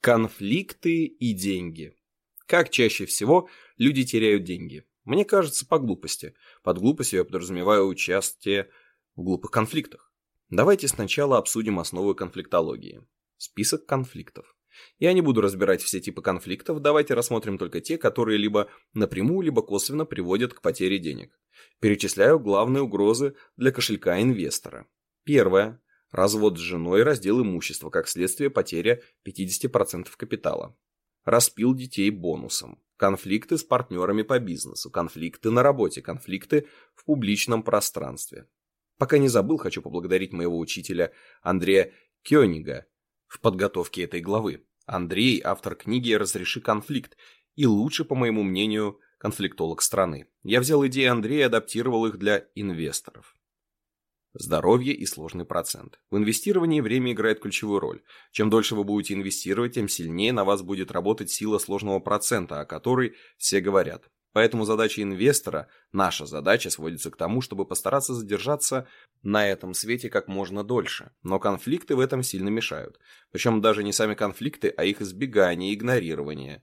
Конфликты и деньги. Как чаще всего люди теряют деньги? Мне кажется, по глупости. Под глупостью я подразумеваю участие в глупых конфликтах. Давайте сначала обсудим основы конфликтологии. Список конфликтов. Я не буду разбирать все типы конфликтов, давайте рассмотрим только те, которые либо напрямую, либо косвенно приводят к потере денег. Перечисляю главные угрозы для кошелька инвестора. Первое. Развод с женой, раздел имущества, как следствие потеря 50% капитала. Распил детей бонусом. Конфликты с партнерами по бизнесу, конфликты на работе, конфликты в публичном пространстве. Пока не забыл, хочу поблагодарить моего учителя Андрея Кёнига в подготовке этой главы. Андрей – автор книги «Разреши конфликт» и лучший, по моему мнению, конфликтолог страны. Я взял идеи Андрея и адаптировал их для инвесторов. Здоровье и сложный процент. В инвестировании время играет ключевую роль. Чем дольше вы будете инвестировать, тем сильнее на вас будет работать сила сложного процента, о которой все говорят. Поэтому задача инвестора, наша задача сводится к тому, чтобы постараться задержаться на этом свете как можно дольше. Но конфликты в этом сильно мешают. Причем даже не сами конфликты, а их избегание и игнорирование.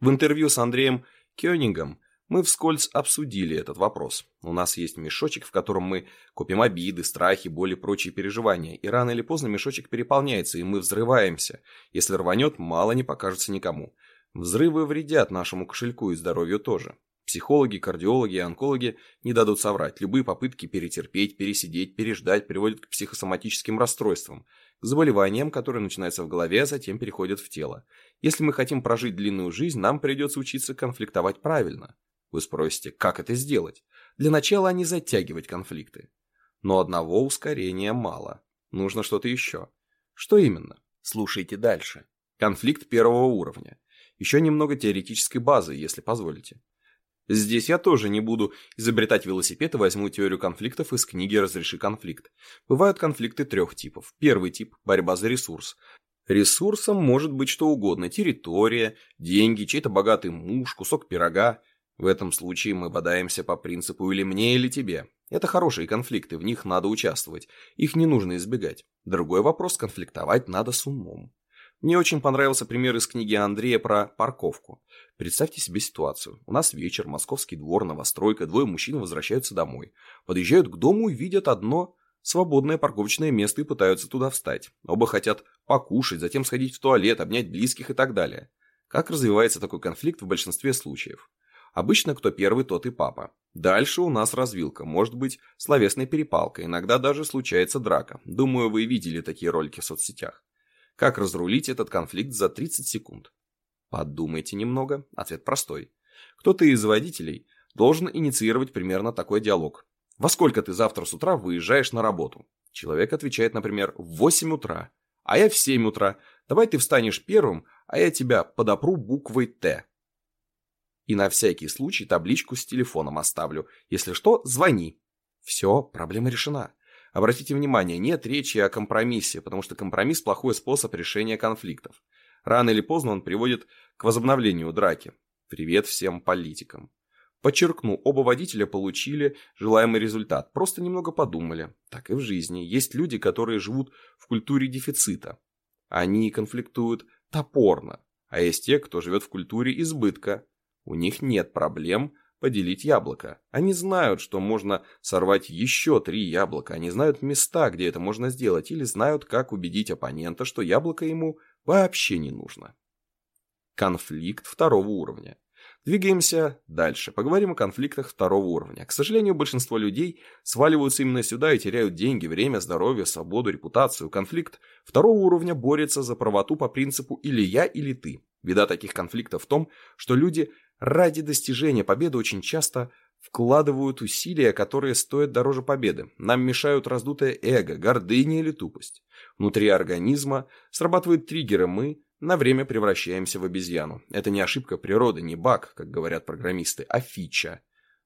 В интервью с Андреем Кёнигом мы вскользь обсудили этот вопрос. У нас есть мешочек, в котором мы купим обиды, страхи, боли прочие переживания. И рано или поздно мешочек переполняется, и мы взрываемся. Если рванет, мало не покажется никому. Взрывы вредят нашему кошельку и здоровью тоже. Психологи, кардиологи и онкологи не дадут соврать. Любые попытки перетерпеть, пересидеть, переждать приводят к психосоматическим расстройствам, к заболеваниям, которые начинаются в голове, а затем переходят в тело. Если мы хотим прожить длинную жизнь, нам придется учиться конфликтовать правильно. Вы спросите, как это сделать? Для начала не затягивать конфликты. Но одного ускорения мало. Нужно что-то еще. Что именно? Слушайте дальше. Конфликт первого уровня. Еще немного теоретической базы, если позволите. Здесь я тоже не буду изобретать велосипед и возьму теорию конфликтов из книги «Разреши конфликт». Бывают конфликты трех типов. Первый тип – борьба за ресурс. Ресурсом может быть что угодно – территория, деньги, чей-то богатый муж, кусок пирога. В этом случае мы бодаемся по принципу или мне, или тебе. Это хорошие конфликты, в них надо участвовать. Их не нужно избегать. Другой вопрос – конфликтовать надо с умом. Мне очень понравился пример из книги Андрея про парковку. Представьте себе ситуацию. У нас вечер, московский двор, новостройка, двое мужчин возвращаются домой. Подъезжают к дому и видят одно свободное парковочное место и пытаются туда встать. Оба хотят покушать, затем сходить в туалет, обнять близких и так далее. Как развивается такой конфликт в большинстве случаев? Обычно кто первый, тот и папа. Дальше у нас развилка, может быть словесная перепалка, иногда даже случается драка. Думаю, вы видели такие ролики в соцсетях. Как разрулить этот конфликт за 30 секунд? Подумайте немного, ответ простой. Кто-то из водителей должен инициировать примерно такой диалог. Во сколько ты завтра с утра выезжаешь на работу? Человек отвечает, например, в 8 утра, а я в 7 утра. Давай ты встанешь первым, а я тебя подопру буквой «Т». И на всякий случай табличку с телефоном оставлю. Если что, звони. Все, проблема решена. Обратите внимание, нет речи о компромиссе, потому что компромисс – плохой способ решения конфликтов. Рано или поздно он приводит к возобновлению драки. Привет всем политикам. Подчеркну, оба водителя получили желаемый результат, просто немного подумали. Так и в жизни. Есть люди, которые живут в культуре дефицита. Они конфликтуют топорно. А есть те, кто живет в культуре избытка. У них нет проблем поделить яблоко. Они знают, что можно сорвать еще три яблока. Они знают места, где это можно сделать, или знают, как убедить оппонента, что яблоко ему вообще не нужно. Конфликт второго уровня. Двигаемся дальше. Поговорим о конфликтах второго уровня. К сожалению, большинство людей сваливаются именно сюда и теряют деньги, время, здоровье, свободу, репутацию. Конфликт второго уровня борется за правоту по принципу «или я, или ты». Беда таких конфликтов в том, что люди ради достижения победы очень часто вкладывают усилия, которые стоят дороже победы. Нам мешают раздутое эго, гордыня или тупость. Внутри организма срабатывают триггеры, мы на время превращаемся в обезьяну. Это не ошибка природы, не баг, как говорят программисты, а фича.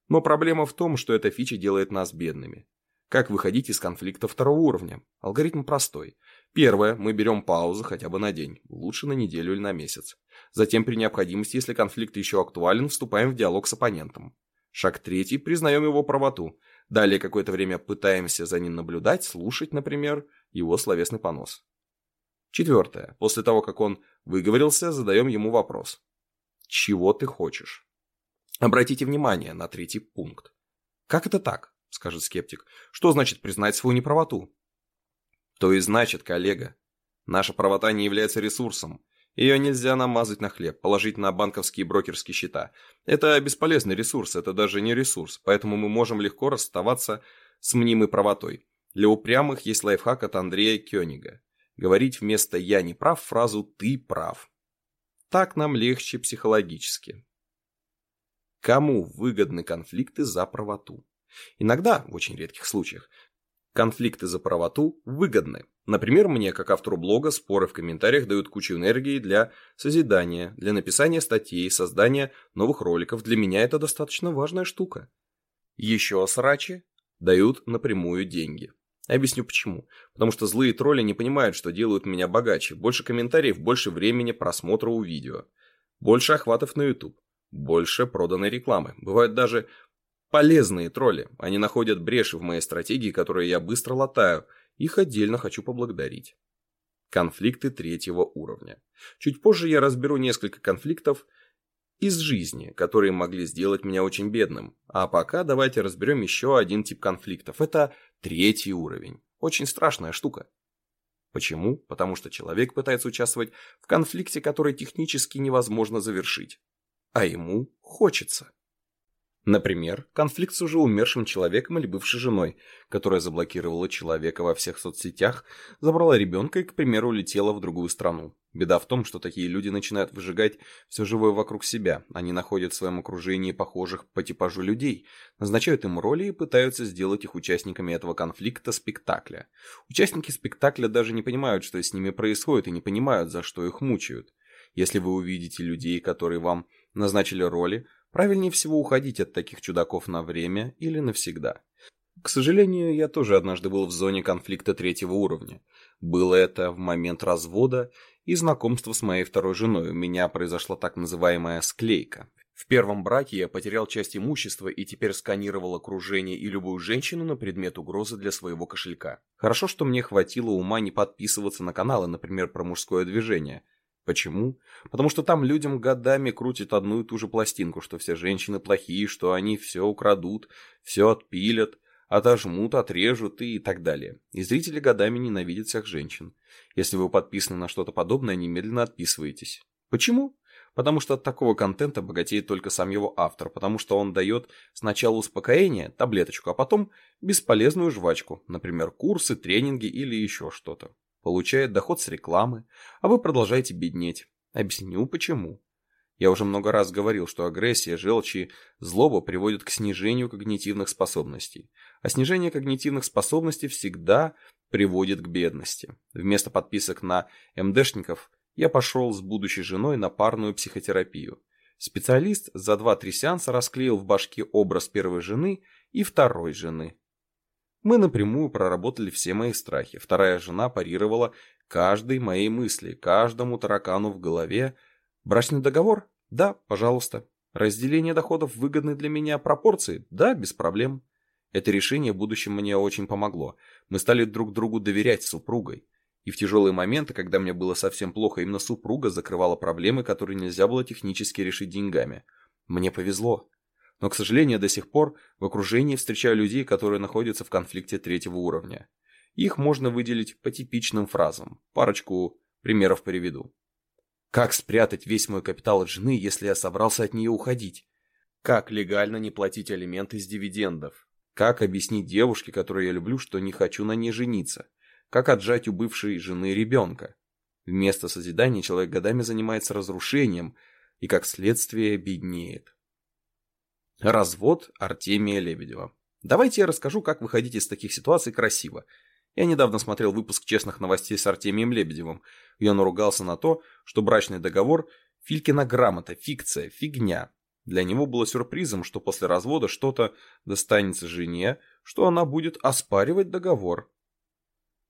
Но проблема в том, что эта фича делает нас бедными. Как выходить из конфликта второго уровня? Алгоритм простой. Первое, мы берем паузу хотя бы на день, лучше на неделю или на месяц. Затем при необходимости, если конфликт еще актуален, вступаем в диалог с оппонентом. Шаг третий, признаем его правоту. Далее какое-то время пытаемся за ним наблюдать, слушать, например, его словесный понос. Четвертое. После того, как он выговорился, задаем ему вопрос. Чего ты хочешь? Обратите внимание на третий пункт. Как это так? Скажет скептик. Что значит признать свою неправоту? То и значит, коллега. Наша правота не является ресурсом. Ее нельзя намазать на хлеб, положить на банковские брокерские счета. Это бесполезный ресурс, это даже не ресурс, поэтому мы можем легко расставаться с мнимой правотой. Для упрямых есть лайфхак от Андрея Кёнига. Говорить вместо «я не прав» фразу «ты прав». Так нам легче психологически. Кому выгодны конфликты за правоту? Иногда, в очень редких случаях, конфликты за правоту выгодны. Например, мне, как автору блога, споры в комментариях дают кучу энергии для созидания, для написания статей, создания новых роликов. Для меня это достаточно важная штука. Еще срачи дают напрямую деньги. Объясню почему. Потому что злые тролли не понимают, что делают меня богаче. Больше комментариев, больше времени просмотра у видео. Больше охватов на YouTube. Больше проданной рекламы. Бывают даже полезные тролли. Они находят бреши в моей стратегии, которые я быстро латаю – их отдельно хочу поблагодарить. Конфликты третьего уровня. Чуть позже я разберу несколько конфликтов из жизни, которые могли сделать меня очень бедным. А пока давайте разберем еще один тип конфликтов. Это третий уровень. Очень страшная штука. Почему? Потому что человек пытается участвовать в конфликте, который технически невозможно завершить. А ему хочется. Например, конфликт с уже умершим человеком или бывшей женой, которая заблокировала человека во всех соцсетях, забрала ребенка и, к примеру, улетела в другую страну. Беда в том, что такие люди начинают выжигать все живое вокруг себя. Они находят в своем окружении похожих по типажу людей, назначают им роли и пытаются сделать их участниками этого конфликта спектакля. Участники спектакля даже не понимают, что с ними происходит, и не понимают, за что их мучают. Если вы увидите людей, которые вам назначили роли, Правильнее всего уходить от таких чудаков на время или навсегда. К сожалению, я тоже однажды был в зоне конфликта третьего уровня. Было это в момент развода и знакомства с моей второй женой. У меня произошла так называемая склейка. В первом браке я потерял часть имущества и теперь сканировал окружение и любую женщину на предмет угрозы для своего кошелька. Хорошо, что мне хватило ума не подписываться на каналы, например, про мужское движение. Почему? Потому что там людям годами крутят одну и ту же пластинку, что все женщины плохие, что они все украдут, все отпилят, отожмут, отрежут и так далее. И зрители годами ненавидят всех женщин. Если вы подписаны на что-то подобное, немедленно отписывайтесь. Почему? Потому что от такого контента богатеет только сам его автор, потому что он дает сначала успокоение, таблеточку, а потом бесполезную жвачку, например, курсы, тренинги или еще что-то получает доход с рекламы, а вы продолжаете беднеть. Объясню почему. Я уже много раз говорил, что агрессия, желчь и злоба приводят к снижению когнитивных способностей. А снижение когнитивных способностей всегда приводит к бедности. Вместо подписок на МДшников я пошел с будущей женой на парную психотерапию. Специалист за 2-3 сеанса расклеил в башке образ первой жены и второй жены. Мы напрямую проработали все мои страхи. Вторая жена парировала каждой моей мысли, каждому таракану в голове. Брачный договор? Да, пожалуйста. Разделение доходов в выгодной для меня пропорции? Да, без проблем. Это решение в будущем мне очень помогло. Мы стали друг другу доверять супругой. И в тяжелые моменты, когда мне было совсем плохо, именно супруга закрывала проблемы, которые нельзя было технически решить деньгами. Мне повезло. Но, к сожалению, до сих пор в окружении встречаю людей, которые находятся в конфликте третьего уровня. Их можно выделить по типичным фразам. Парочку примеров приведу. Как спрятать весь мой капитал от жены, если я собрался от нее уходить? Как легально не платить алименты с дивидендов? Как объяснить девушке, которую я люблю, что не хочу на ней жениться? Как отжать у бывшей жены ребенка? Вместо созидания человек годами занимается разрушением и, как следствие, беднеет. Развод Артемия Лебедева. Давайте я расскажу, как выходить из таких ситуаций красиво. Я недавно смотрел выпуск «Честных новостей» с Артемием Лебедевым, и он ругался на то, что брачный договор – Филькина грамота, фикция, фигня. Для него было сюрпризом, что после развода что-то достанется жене, что она будет оспаривать договор.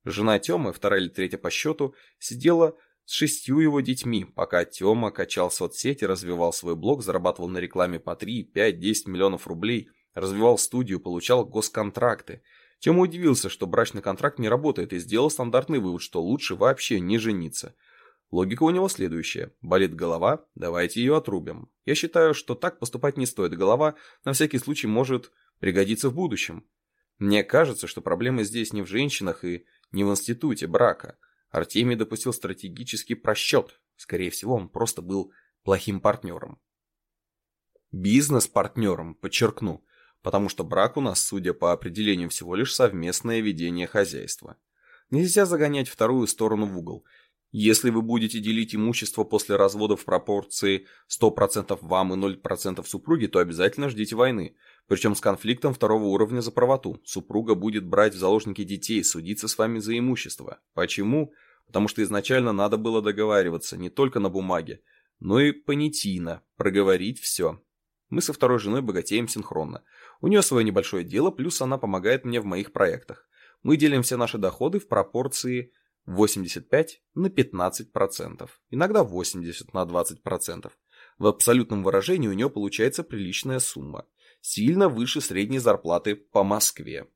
Жена Темы, вторая или третья по счету, сидела с шестью его детьми, пока Тёма качал соцсети, развивал свой блог, зарабатывал на рекламе по 3, 5, 10 миллионов рублей, развивал студию, получал госконтракты. Тема удивился, что брачный контракт не работает и сделал стандартный вывод, что лучше вообще не жениться. Логика у него следующая. Болит голова, давайте ее отрубим. Я считаю, что так поступать не стоит. Голова на всякий случай может пригодиться в будущем. Мне кажется, что проблема здесь не в женщинах и не в институте брака. Артемий допустил стратегический просчет. Скорее всего, он просто был плохим партнером. Бизнес-партнером, подчеркну, потому что брак у нас, судя по определению, всего лишь совместное ведение хозяйства. Нельзя загонять вторую сторону в угол. Если вы будете делить имущество после развода в пропорции 100% вам и 0% супруге, то обязательно ждите войны. Причем с конфликтом второго уровня за правоту. Супруга будет брать в заложники детей, судиться с вами за имущество. Почему? Потому что изначально надо было договариваться не только на бумаге, но и понятийно, проговорить все. Мы со второй женой богатеем синхронно. У нее свое небольшое дело, плюс она помогает мне в моих проектах. Мы делим все наши доходы в пропорции 85 на 15%, иногда 80 на 20%. В абсолютном выражении у нее получается приличная сумма, сильно выше средней зарплаты по Москве.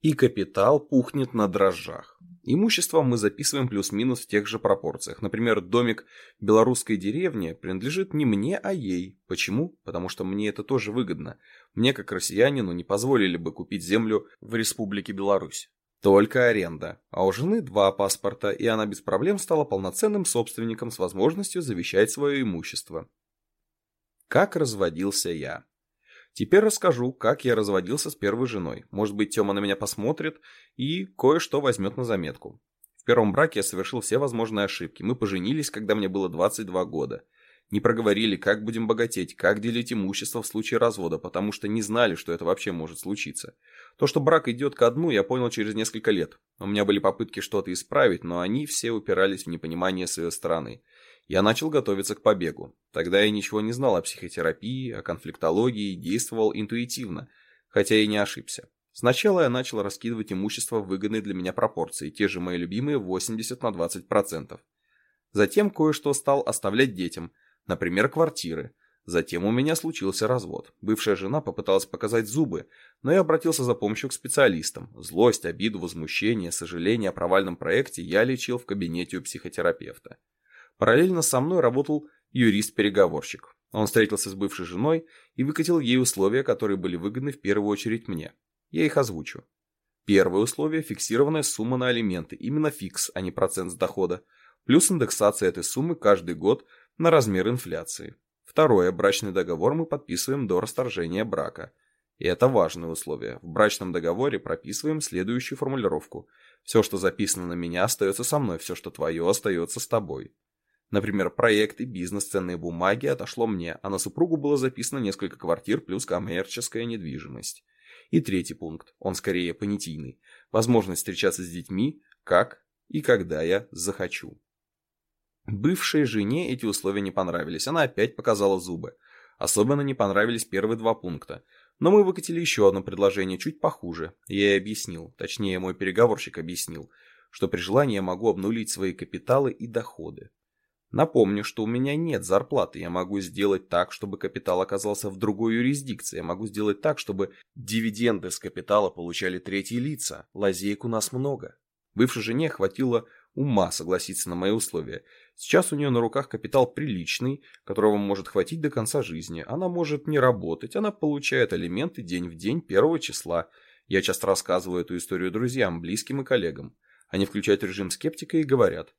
И капитал пухнет на дрожжах. Имущество мы записываем плюс-минус в тех же пропорциях. Например, домик белорусской деревне принадлежит не мне, а ей. Почему? Потому что мне это тоже выгодно. Мне, как россиянину, не позволили бы купить землю в Республике Беларусь. Только аренда. А у жены два паспорта, и она без проблем стала полноценным собственником с возможностью завещать свое имущество. Как разводился я? Теперь расскажу, как я разводился с первой женой. Может быть, Тёма на меня посмотрит и кое-что возьмет на заметку. В первом браке я совершил все возможные ошибки. Мы поженились, когда мне было 22 года. Не проговорили, как будем богатеть, как делить имущество в случае развода, потому что не знали, что это вообще может случиться. То, что брак идет ко дну, я понял через несколько лет. У меня были попытки что-то исправить, но они все упирались в непонимание своей стороны. Я начал готовиться к побегу. Тогда я ничего не знал о психотерапии, о конфликтологии, действовал интуитивно, хотя и не ошибся. Сначала я начал раскидывать имущество в выгодные для меня пропорции, те же мои любимые 80 на 20%. Затем кое-что стал оставлять детям – Например, квартиры. Затем у меня случился развод. Бывшая жена попыталась показать зубы, но я обратился за помощью к специалистам. Злость, обиду, возмущение, сожаление о провальном проекте я лечил в кабинете у психотерапевта. Параллельно со мной работал юрист-переговорщик. Он встретился с бывшей женой и выкатил ей условия, которые были выгодны в первую очередь мне. Я их озвучу. Первое условие – фиксированная сумма на алименты, именно фикс, а не процент с дохода, плюс индексация этой суммы каждый год – на размер инфляции. Второе, брачный договор мы подписываем до расторжения брака. И это важное условие. В брачном договоре прописываем следующую формулировку. Все, что записано на меня, остается со мной, все, что твое, остается с тобой. Например, проекты, бизнес, ценные бумаги отошло мне, а на супругу было записано несколько квартир плюс коммерческая недвижимость. И третий пункт, он скорее понятийный. Возможность встречаться с детьми, как и когда я захочу. Бывшей жене эти условия не понравились, она опять показала зубы. Особенно не понравились первые два пункта. Но мы выкатили еще одно предложение, чуть похуже. Я ей объяснил, точнее мой переговорщик объяснил, что при желании я могу обнулить свои капиталы и доходы. Напомню, что у меня нет зарплаты, я могу сделать так, чтобы капитал оказался в другой юрисдикции, я могу сделать так, чтобы дивиденды с капитала получали третьи лица, лазеек у нас много. Бывшей жене хватило ума согласиться на мои условия. Сейчас у нее на руках капитал приличный, которого может хватить до конца жизни. Она может не работать, она получает алименты день в день первого числа. Я часто рассказываю эту историю друзьям, близким и коллегам. Они включают режим скептика и говорят.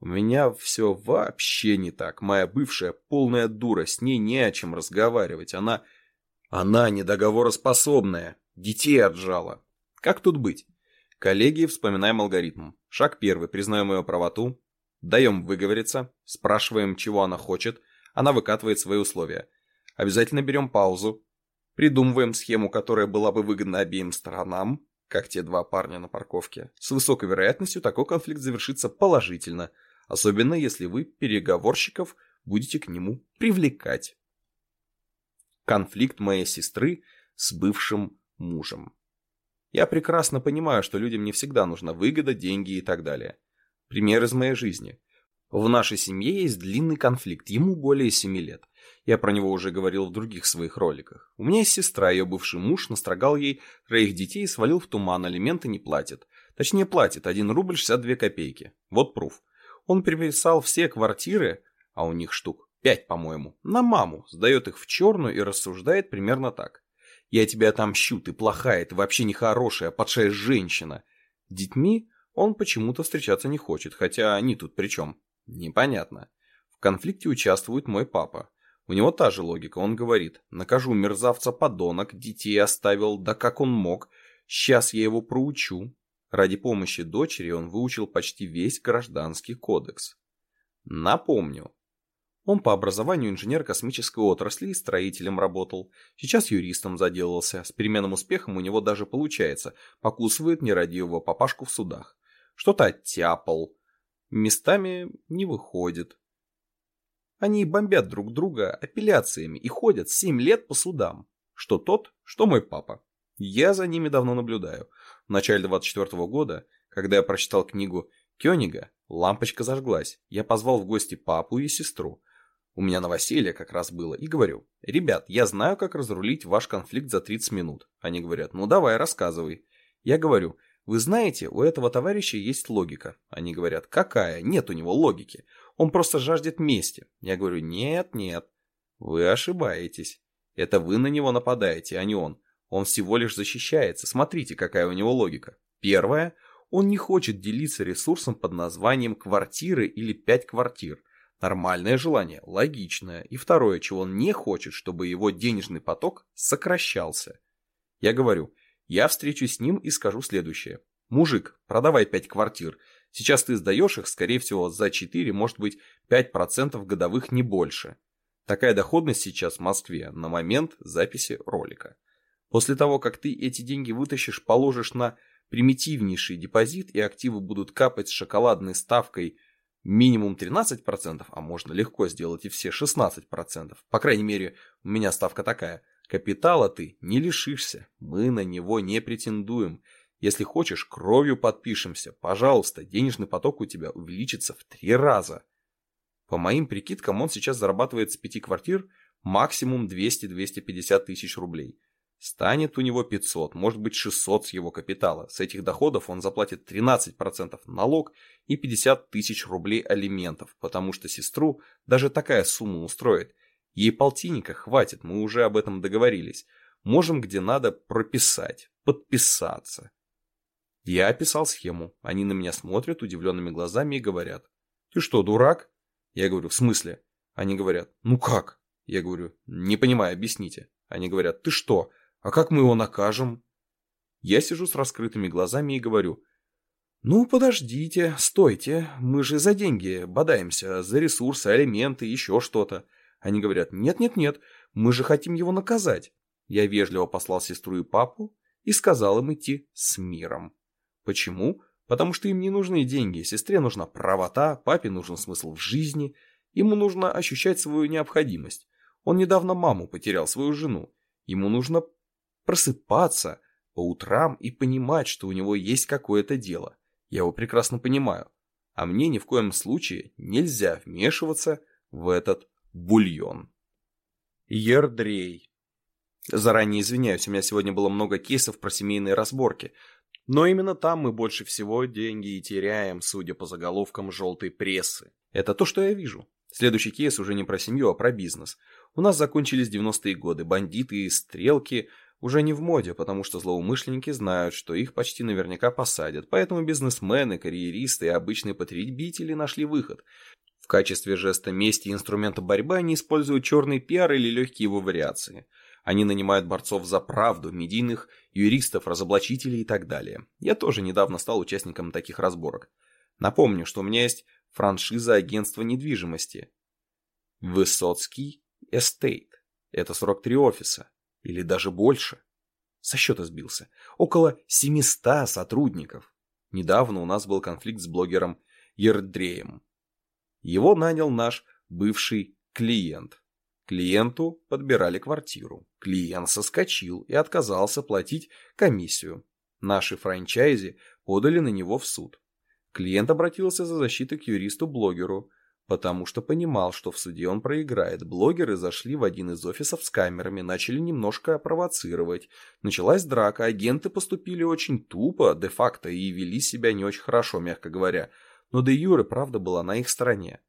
У меня все вообще не так. Моя бывшая полная дура, с ней не о чем разговаривать. Она... Она недоговороспособная. Детей отжала. Как тут быть? Коллеги, вспоминаем алгоритм. Шаг первый. Признаем ее правоту. Даем выговориться. Спрашиваем, чего она хочет. Она выкатывает свои условия. Обязательно берем паузу. Придумываем схему, которая была бы выгодна обеим сторонам, как те два парня на парковке. С высокой вероятностью такой конфликт завершится положительно, особенно если вы переговорщиков будете к нему привлекать. Конфликт моей сестры с бывшим мужем. Я прекрасно понимаю, что людям не всегда нужна выгода, деньги и так далее. Пример из моей жизни. В нашей семье есть длинный конфликт, ему более 7 лет. Я про него уже говорил в других своих роликах. У меня есть сестра, ее бывший муж настрогал ей троих детей и свалил в туман, алименты не платит. Точнее платит, 1 рубль 62 копейки. Вот пруф. Он переписал все квартиры, а у них штук 5, по-моему, на маму, сдает их в черную и рассуждает примерно так. Я тебя отомщу, ты плохая, ты вообще нехорошая, падшая женщина. Детьми он почему-то встречаться не хочет, хотя они тут при чем? Непонятно. В конфликте участвует мой папа. У него та же логика, он говорит, накажу мерзавца подонок, детей оставил, да как он мог, сейчас я его проучу. Ради помощи дочери он выучил почти весь гражданский кодекс. Напомню, он по образованию инженер космической отрасли и строителем работал. Сейчас юристом заделался. С переменным успехом у него даже получается. Покусывает нерадивого папашку в судах. Что-то оттяпал. Местами не выходит. Они бомбят друг друга апелляциями и ходят семь лет по судам. Что тот, что мой папа. Я за ними давно наблюдаю. В начале 24 -го года, когда я прочитал книгу Кёнига, лампочка зажглась. Я позвал в гости папу и сестру. У меня новоселье как раз было. И говорю, ребят, я знаю, как разрулить ваш конфликт за 30 минут. Они говорят, ну давай, рассказывай. Я говорю, вы знаете, у этого товарища есть логика. Они говорят, какая? Нет у него логики. Он просто жаждет мести. Я говорю, нет, нет. Вы ошибаетесь. Это вы на него нападаете, а не он. Он всего лишь защищается. Смотрите, какая у него логика. Первое. Он не хочет делиться ресурсом под названием квартиры или пять квартир. Нормальное желание, логичное. И второе, чего он не хочет, чтобы его денежный поток сокращался. Я говорю, я встречусь с ним и скажу следующее. Мужик, продавай 5 квартир. Сейчас ты сдаешь их, скорее всего, за 4, может быть, 5% годовых не больше. Такая доходность сейчас в Москве на момент записи ролика. После того, как ты эти деньги вытащишь, положишь на примитивнейший депозит и активы будут капать с шоколадной ставкой минимум 13%, а можно легко сделать и все 16%. По крайней мере, у меня ставка такая – Капитала ты не лишишься, мы на него не претендуем. Если хочешь, кровью подпишемся. Пожалуйста, денежный поток у тебя увеличится в три раза. По моим прикидкам, он сейчас зарабатывает с пяти квартир максимум 200-250 тысяч рублей. Станет у него 500, может быть 600 с его капитала. С этих доходов он заплатит 13% налог и 50 тысяч рублей алиментов, потому что сестру даже такая сумма устроит – Ей полтинника хватит, мы уже об этом договорились. Можем где надо прописать, подписаться. Я описал схему. Они на меня смотрят удивленными глазами и говорят. Ты что, дурак? Я говорю, в смысле? Они говорят, ну как? Я говорю, не понимаю, объясните. Они говорят, ты что? А как мы его накажем? Я сижу с раскрытыми глазами и говорю, ну подождите, стойте, мы же за деньги бодаемся, за ресурсы, алименты, еще что-то. Они говорят, нет-нет-нет, мы же хотим его наказать. Я вежливо послал сестру и папу и сказал им идти с миром. Почему? Потому что им не нужны деньги, сестре нужна правота, папе нужен смысл в жизни, ему нужно ощущать свою необходимость. Он недавно маму потерял, свою жену. Ему нужно просыпаться по утрам и понимать, что у него есть какое-то дело. Я его прекрасно понимаю. А мне ни в коем случае нельзя вмешиваться в этот бульон. Ердрей. Заранее извиняюсь, у меня сегодня было много кейсов про семейные разборки. Но именно там мы больше всего деньги и теряем, судя по заголовкам желтой прессы. Это то, что я вижу. Следующий кейс уже не про семью, а про бизнес. У нас закончились 90-е годы. Бандиты и стрелки уже не в моде, потому что злоумышленники знают, что их почти наверняка посадят. Поэтому бизнесмены, карьеристы и обычные потребители нашли выход. В качестве жеста мести и инструмента борьбы они используют черный пиар или легкие его вариации. Они нанимают борцов за правду, медийных, юристов, разоблачителей и так далее. Я тоже недавно стал участником таких разборок. Напомню, что у меня есть франшиза агентства недвижимости. Высоцкий Эстейт. Это 43 офиса. Или даже больше. Со счета сбился. Около 700 сотрудников. Недавно у нас был конфликт с блогером Ердреем. Его нанял наш бывший клиент. Клиенту подбирали квартиру. Клиент соскочил и отказался платить комиссию. Наши франчайзи подали на него в суд. Клиент обратился за защитой к юристу-блогеру. Потому что понимал, что в суде он проиграет. Блогеры зашли в один из офисов с камерами, начали немножко провоцировать. Началась драка, агенты поступили очень тупо, де-факто, и вели себя не очень хорошо, мягко говоря. Но де юре правда была на их стороне.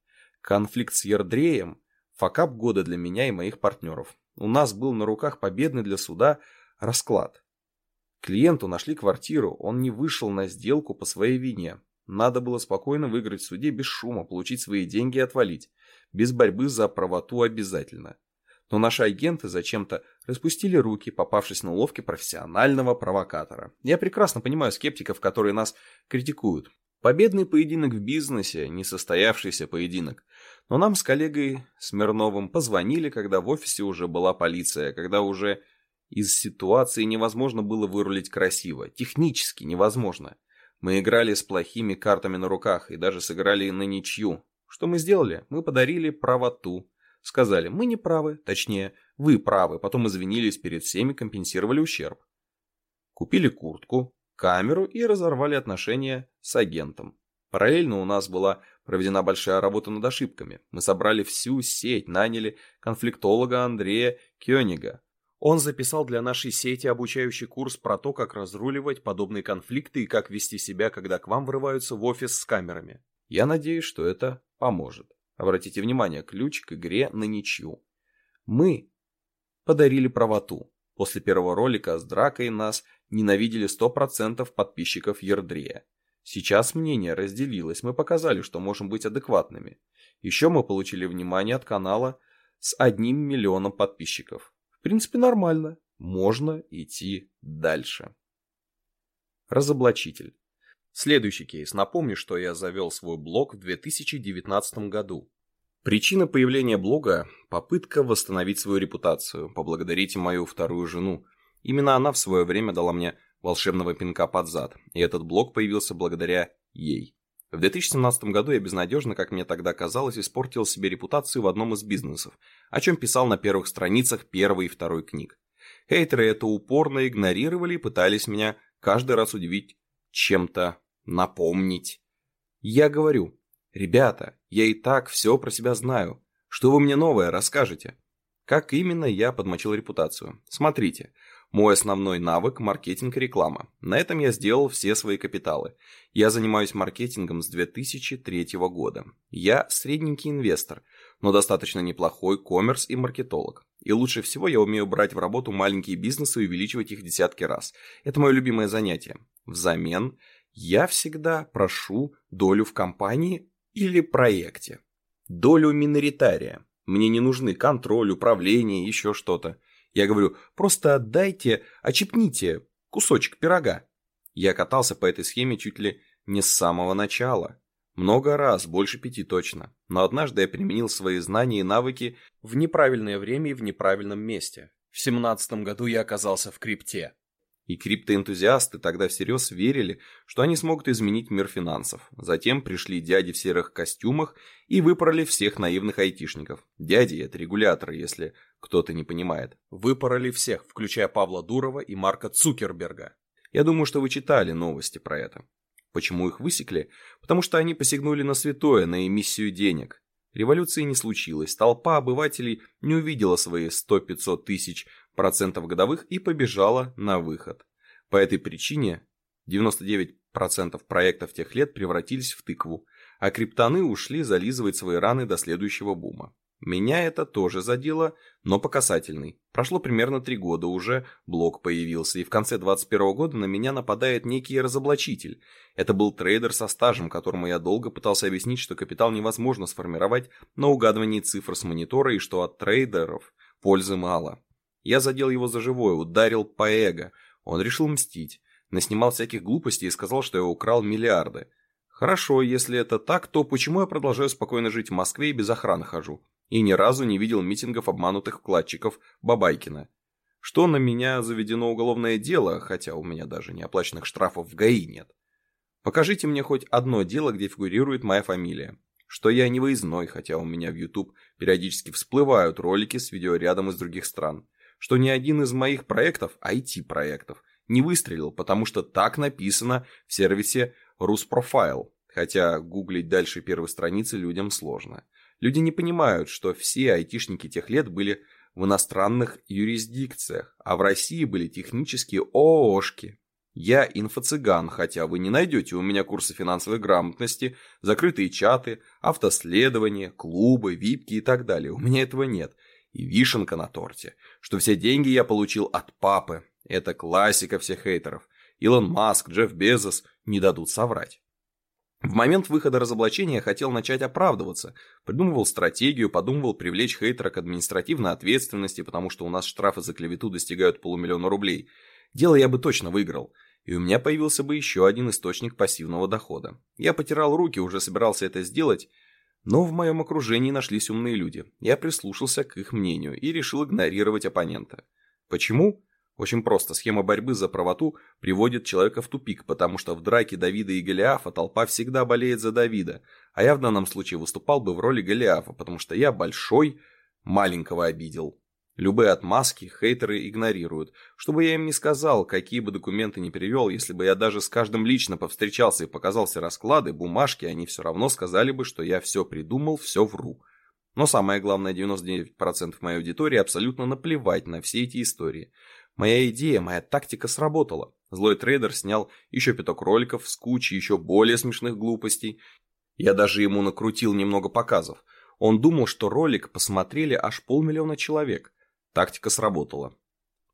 Конфликт с Ярдреем – факап года для меня и моих партнеров. У нас был на руках победный для суда расклад. Клиенту нашли квартиру, он не вышел на сделку по своей вине. Надо было спокойно выиграть в суде без шума, получить свои деньги и отвалить. Без борьбы за правоту обязательно. Но наши агенты зачем-то распустили руки, попавшись на уловки профессионального провокатора. Я прекрасно понимаю скептиков, которые нас критикуют. Победный поединок в бизнесе – несостоявшийся поединок. Но нам с коллегой Смирновым позвонили, когда в офисе уже была полиция, когда уже из ситуации невозможно было вырулить красиво. Технически невозможно. Мы играли с плохими картами на руках и даже сыграли на ничью. Что мы сделали? Мы подарили правоту. Сказали, мы не правы, точнее, вы правы, потом извинились перед всеми, компенсировали ущерб. Купили куртку, камеру и разорвали отношения с агентом. Параллельно у нас была проведена большая работа над ошибками. Мы собрали всю сеть, наняли конфликтолога Андрея Кёнига, он записал для нашей сети обучающий курс про то, как разруливать подобные конфликты и как вести себя, когда к вам врываются в офис с камерами. Я надеюсь, что это поможет. Обратите внимание, ключ к игре на ничью. Мы подарили правоту. После первого ролика с дракой нас ненавидели 100% подписчиков Ердрея. Сейчас мнение разделилось, мы показали, что можем быть адекватными. Еще мы получили внимание от канала с одним миллионом подписчиков принципе, нормально. Можно идти дальше. Разоблачитель. Следующий кейс. Напомню, что я завел свой блог в 2019 году. Причина появления блога – попытка восстановить свою репутацию, поблагодарить мою вторую жену. Именно она в свое время дала мне волшебного пинка под зад, и этот блог появился благодаря ей. В 2017 году я безнадежно, как мне тогда казалось, испортил себе репутацию в одном из бизнесов, о чем писал на первых страницах первой и второй книг. Хейтеры это упорно игнорировали и пытались меня каждый раз удивить чем-то, напомнить. Я говорю, ребята, я и так все про себя знаю. Что вы мне новое расскажете? Как именно я подмочил репутацию? Смотрите, мой основной навык – маркетинг и реклама. На этом я сделал все свои капиталы. Я занимаюсь маркетингом с 2003 года. Я средненький инвестор, но достаточно неплохой коммерс и маркетолог. И лучше всего я умею брать в работу маленькие бизнесы и увеличивать их десятки раз. Это мое любимое занятие. Взамен я всегда прошу долю в компании или проекте. Долю миноритария. Мне не нужны контроль, управление, еще что-то. Я говорю, просто отдайте, очепните кусочек пирога. Я катался по этой схеме чуть ли не с самого начала. Много раз, больше пяти точно. Но однажды я применил свои знания и навыки в неправильное время и в неправильном месте. В семнадцатом году я оказался в крипте. И криптоэнтузиасты тогда всерьез верили, что они смогут изменить мир финансов. Затем пришли дяди в серых костюмах и выпороли всех наивных айтишников. Дяди – это регуляторы, если кто-то не понимает. Выпороли всех, включая Павла Дурова и Марка Цукерберга. Я думаю, что вы читали новости про это. Почему их высекли? Потому что они посягнули на святое, на эмиссию денег. Революции не случилось, толпа обывателей не увидела свои 100-500 тысяч процентов годовых и побежала на выход. По этой причине 99% проектов тех лет превратились в тыкву, а криптоны ушли зализывать свои раны до следующего бума. Меня это тоже задело, но по касательной. Прошло примерно три года уже, блок появился, и в конце 21 года на меня нападает некий разоблачитель. Это был трейдер со стажем, которому я долго пытался объяснить, что капитал невозможно сформировать на угадывании цифр с монитора и что от трейдеров пользы мало. Я задел его за живое, ударил по эго. Он решил мстить. Наснимал всяких глупостей и сказал, что я украл миллиарды. Хорошо, если это так, то почему я продолжаю спокойно жить в Москве и без охраны хожу? И ни разу не видел митингов обманутых вкладчиков Бабайкина. Что на меня заведено уголовное дело, хотя у меня даже неоплаченных штрафов в ГАИ нет. Покажите мне хоть одно дело, где фигурирует моя фамилия. Что я не выездной, хотя у меня в YouTube периодически всплывают ролики с видеорядом из других стран что ни один из моих проектов, IT-проектов, не выстрелил, потому что так написано в сервисе Rusprofile. Хотя гуглить дальше первой страницы людям сложно. Люди не понимают, что все айтишники тех лет были в иностранных юрисдикциях, а в России были технические ООшки. Я инфо-цыган, хотя вы не найдете у меня курсы финансовой грамотности, закрытые чаты, автоследования, клубы, випки и так далее. У меня этого нет. И вишенка на торте, что все деньги я получил от папы. Это классика всех хейтеров. Илон Маск, Джефф Безос не дадут соврать. В момент выхода разоблачения хотел начать оправдываться. Придумывал стратегию, подумывал привлечь хейтера к административной ответственности, потому что у нас штрафы за клевету достигают полумиллиона рублей. Дело я бы точно выиграл. И у меня появился бы еще один источник пассивного дохода. Я потирал руки, уже собирался это сделать, но в моем окружении нашлись умные люди. Я прислушался к их мнению и решил игнорировать оппонента. Почему? Очень просто, схема борьбы за правоту приводит человека в тупик, потому что в драке Давида и Голиафа толпа всегда болеет за Давида, а я в данном случае выступал бы в роли Голиафа, потому что я большой, маленького обидел. Любые отмазки хейтеры игнорируют. Чтобы я им не сказал, какие бы документы не перевел, если бы я даже с каждым лично повстречался и показал все расклады, бумажки, они все равно сказали бы, что я все придумал, все вру. Но самое главное, 99% моей аудитории абсолютно наплевать на все эти истории. Моя идея, моя тактика сработала. Злой трейдер снял еще пяток роликов с кучей еще более смешных глупостей. Я даже ему накрутил немного показов. Он думал, что ролик посмотрели аж полмиллиона человек. Тактика сработала.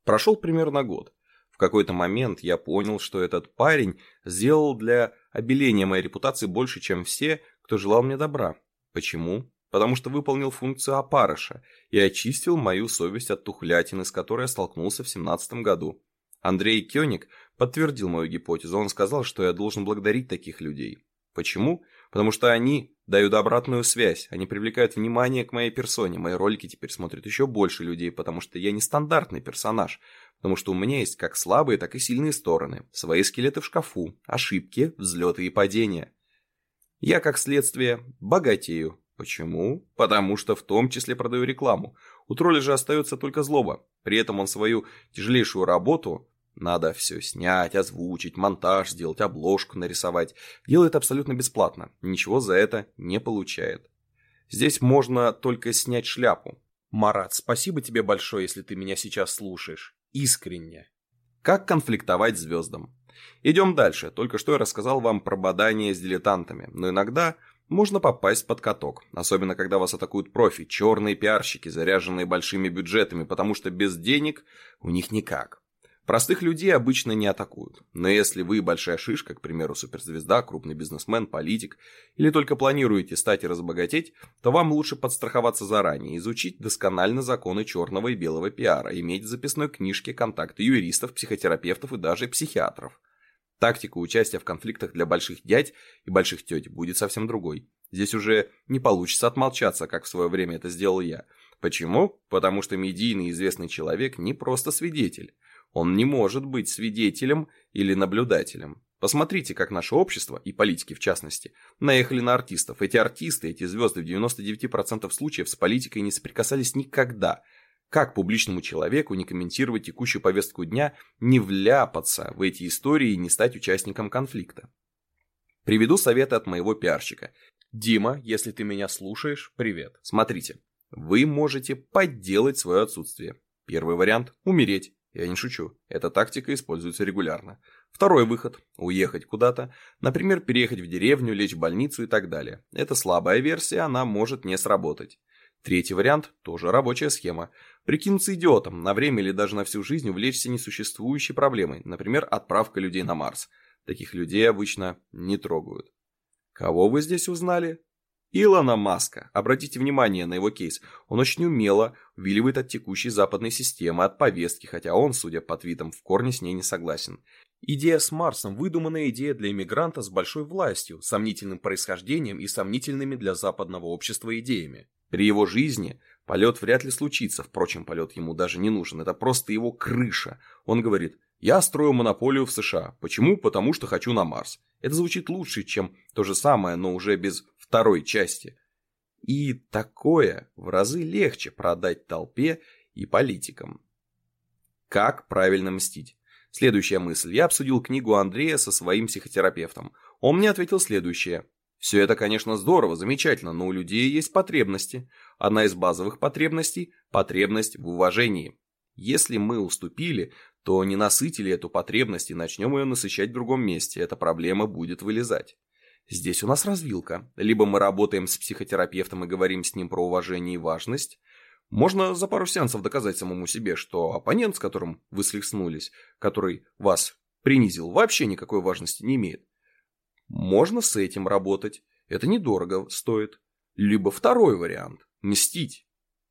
Прошел примерно год. В какой-то момент я понял, что этот парень сделал для обеления моей репутации больше, чем все, кто желал мне добра. Почему? Потому что выполнил функцию опарыша и очистил мою совесть от тухлятины, с которой я столкнулся в 17 году. Андрей Кёник подтвердил мою гипотезу. Он сказал, что я должен благодарить таких людей. Почему? Потому что они дают обратную связь, они привлекают внимание к моей персоне. Мои ролики теперь смотрят еще больше людей, потому что я не стандартный персонаж, потому что у меня есть как слабые, так и сильные стороны, свои скелеты в шкафу, ошибки, взлеты и падения. Я, как следствие, богатею, Почему? Потому что в том числе продаю рекламу. У тролля же остается только злоба. При этом он свою тяжелейшую работу надо все снять, озвучить, монтаж сделать, обложку нарисовать. Делает абсолютно бесплатно. Ничего за это не получает. Здесь можно только снять шляпу. Марат, спасибо тебе большое, если ты меня сейчас слушаешь. Искренне. Как конфликтовать звездам? Идем дальше. Только что я рассказал вам про бадание с дилетантами. Но иногда можно попасть под каток, особенно когда вас атакуют профи, черные пиарщики, заряженные большими бюджетами, потому что без денег у них никак. Простых людей обычно не атакуют, но если вы большая шишка, к примеру, суперзвезда, крупный бизнесмен, политик, или только планируете стать и разбогатеть, то вам лучше подстраховаться заранее, изучить досконально законы черного и белого пиара, иметь в записной книжке контакты юристов, психотерапевтов и даже психиатров. Тактика участия в конфликтах для больших дядь и больших теть будет совсем другой. Здесь уже не получится отмолчаться, как в свое время это сделал я. Почему? Потому что медийный известный человек не просто свидетель. Он не может быть свидетелем или наблюдателем. Посмотрите, как наше общество, и политики в частности, наехали на артистов. Эти артисты, эти звезды в 99% случаев с политикой не соприкасались никогда – как публичному человеку не комментировать текущую повестку дня, не вляпаться в эти истории и не стать участником конфликта? Приведу советы от моего пиарщика. Дима, если ты меня слушаешь, привет. Смотрите, вы можете подделать свое отсутствие. Первый вариант – умереть. Я не шучу, эта тактика используется регулярно. Второй выход – уехать куда-то, например, переехать в деревню, лечь в больницу и так далее. Это слабая версия, она может не сработать. Третий вариант – тоже рабочая схема. Прикинуться идиотом, на время или даже на всю жизнь увлечься несуществующей проблемой, например, отправка людей на Марс. Таких людей обычно не трогают. Кого вы здесь узнали? Илона Маска. Обратите внимание на его кейс. Он очень умело увиливает от текущей западной системы, от повестки, хотя он, судя по твитам, в корне с ней не согласен. Идея с Марсом – выдуманная идея для иммигранта с большой властью, сомнительным происхождением и сомнительными для западного общества идеями. При его жизни полет вряд ли случится, впрочем, полет ему даже не нужен, это просто его крыша. Он говорит, я строю монополию в США. Почему? Потому что хочу на Марс. Это звучит лучше, чем то же самое, но уже без второй части. И такое в разы легче продать толпе и политикам. Как правильно мстить? Следующая мысль. Я обсудил книгу Андрея со своим психотерапевтом. Он мне ответил следующее. Все это, конечно, здорово, замечательно, но у людей есть потребности. Одна из базовых потребностей – потребность в уважении. Если мы уступили, то не насытили эту потребность и начнем ее насыщать в другом месте, эта проблема будет вылезать. Здесь у нас развилка. Либо мы работаем с психотерапевтом и говорим с ним про уважение и важность. Можно за пару сеансов доказать самому себе, что оппонент, с которым вы слихснулись, который вас принизил, вообще никакой важности не имеет. Можно с этим работать. Это недорого стоит. Либо второй вариант – мстить.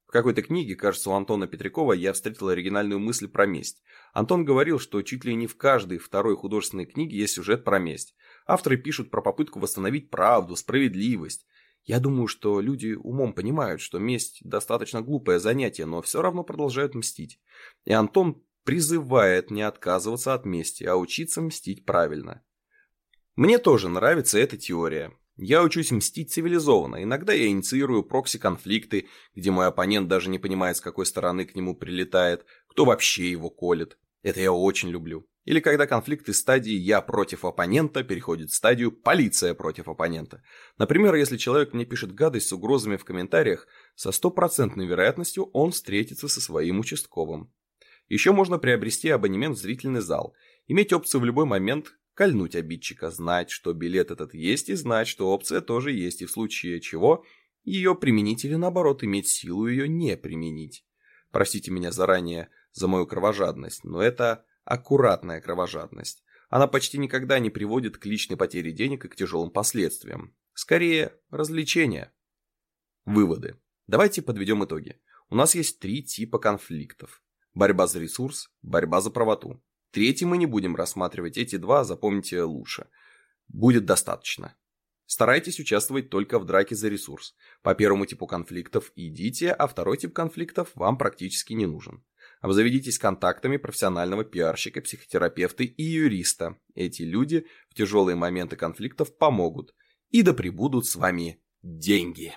В какой-то книге, кажется, у Антона Петрякова я встретил оригинальную мысль про месть. Антон говорил, что чуть ли не в каждой второй художественной книге есть сюжет про месть. Авторы пишут про попытку восстановить правду, справедливость. Я думаю, что люди умом понимают, что месть достаточно глупое занятие, но все равно продолжают мстить. И Антон призывает не отказываться от мести, а учиться мстить правильно. Мне тоже нравится эта теория. Я учусь мстить цивилизованно. Иногда я инициирую прокси-конфликты, где мой оппонент даже не понимает, с какой стороны к нему прилетает, кто вообще его колет. Это я очень люблю. Или когда конфликт из стадии «я против оппонента» переходит в стадию «полиция против оппонента». Например, если человек мне пишет гадость с угрозами в комментариях, со стопроцентной вероятностью он встретится со своим участковым. Еще можно приобрести абонемент в зрительный зал, иметь опцию в любой момент кольнуть обидчика, знать, что билет этот есть, и знать, что опция тоже есть, и в случае чего ее применить или наоборот иметь силу ее не применить. Простите меня заранее за мою кровожадность, но это аккуратная кровожадность. Она почти никогда не приводит к личной потере денег и к тяжелым последствиям. Скорее, развлечения. Выводы. Давайте подведем итоги. У нас есть три типа конфликтов. Борьба за ресурс, борьба за правоту. Третий мы не будем рассматривать, эти два запомните лучше. Будет достаточно. Старайтесь участвовать только в драке за ресурс. По первому типу конфликтов идите, а второй тип конфликтов вам практически не нужен. Обзаведитесь контактами профессионального пиарщика, психотерапевта и юриста. Эти люди в тяжелые моменты конфликтов помогут. И да пребудут с вами деньги.